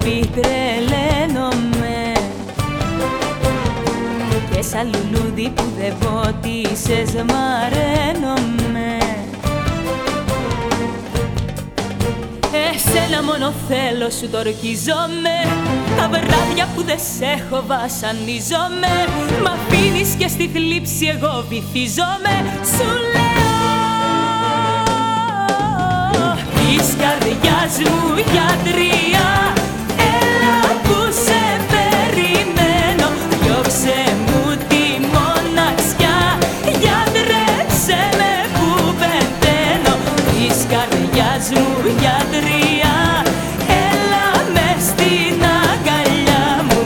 αγάπη τρελαίνομαι. Και σαν λουλούδι που δεν βότισες μαραίνομαι Εσένα μόνο θέλω σου τορκίζομαι Τα βράδια που δεν σε έχω βασανίζομαι. Μ' αφήνεις και στη θλίψη εγώ βυθίζομαι. Σου λέω Της καρδιάς μου γιατρία. Έλα που σε περιμένω Διώξε μου τη μοναξιά. Γιατρέψε με που πεθαίνω Της καρδιάς μου γιατρία. Έλα με στην αγκαλιά μου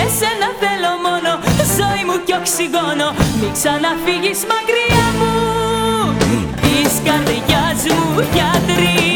Εσένα θέλω μόνο Ζωή μου κι οξυγόνο. Μην ξαναφύγεις μακριά μου Της καρδιάς μου γιατρία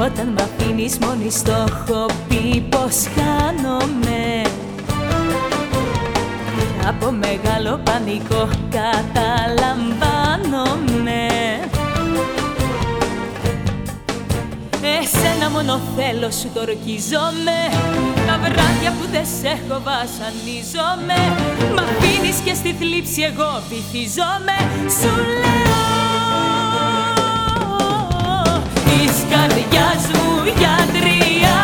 Όταν μ' αφήνεις μόνη στο έχω πει πως χάνομαι. Κι από μεγάλο πανικό καταλαμβάνομαι μόνο θέλω σου το ορκίζομαι Τα βράδια που δεν σε έχω βασανίζομαι. Μ' αφήνεις και στη θλίψη εγώ βυθίζομαι. Σου λέω Της καρδιάς μου γιατρία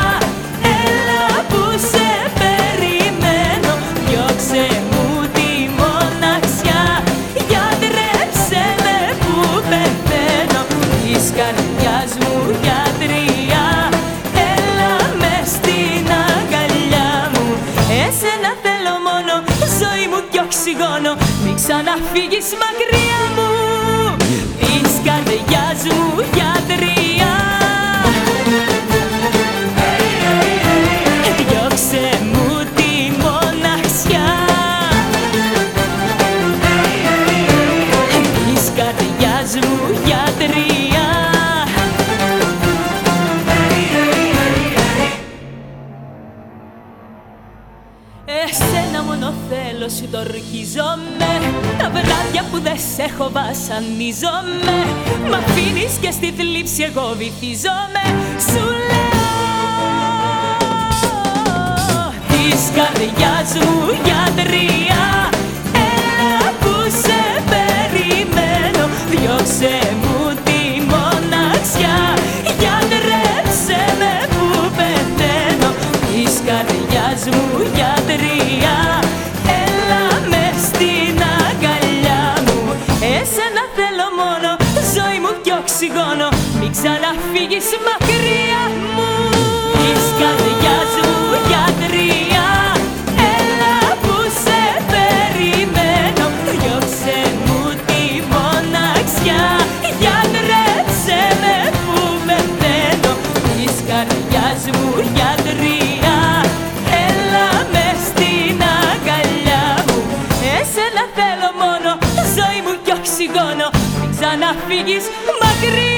Έλα που σε περιμένω. Διώξε μου τη μοναξιά Γιατρέψε με που πεθαίνω Της καρδιάς μου γιατρία οξυγόνο Μην ξαναφύγεις μακριά μου. Της καρδιάς μου γιατρία Εσένα μόνο θέλω σου το ορκίζομαι Τα βράδια που δεν σε έχω βασανίζομαι. Μ' αφήνεις και στη θλίψη εγώ βυθίζομαι. Σου λέω Της καρδιάς μου γιατρία ξαναφύγεις μακριά μου. Της καρδιάς μου γιατρία. Έλα που σε περιμένω. Διώξε μου τη μοναξιά. Γιατρέψε με που πεθαίνω Της καρδιάς μου γιατρία. Έλα με στην αγκαλιά μου. Εσένα θέλω μόνο Ζωή μου κι οξυγόνο. Μην ξαναφύγεις μακριά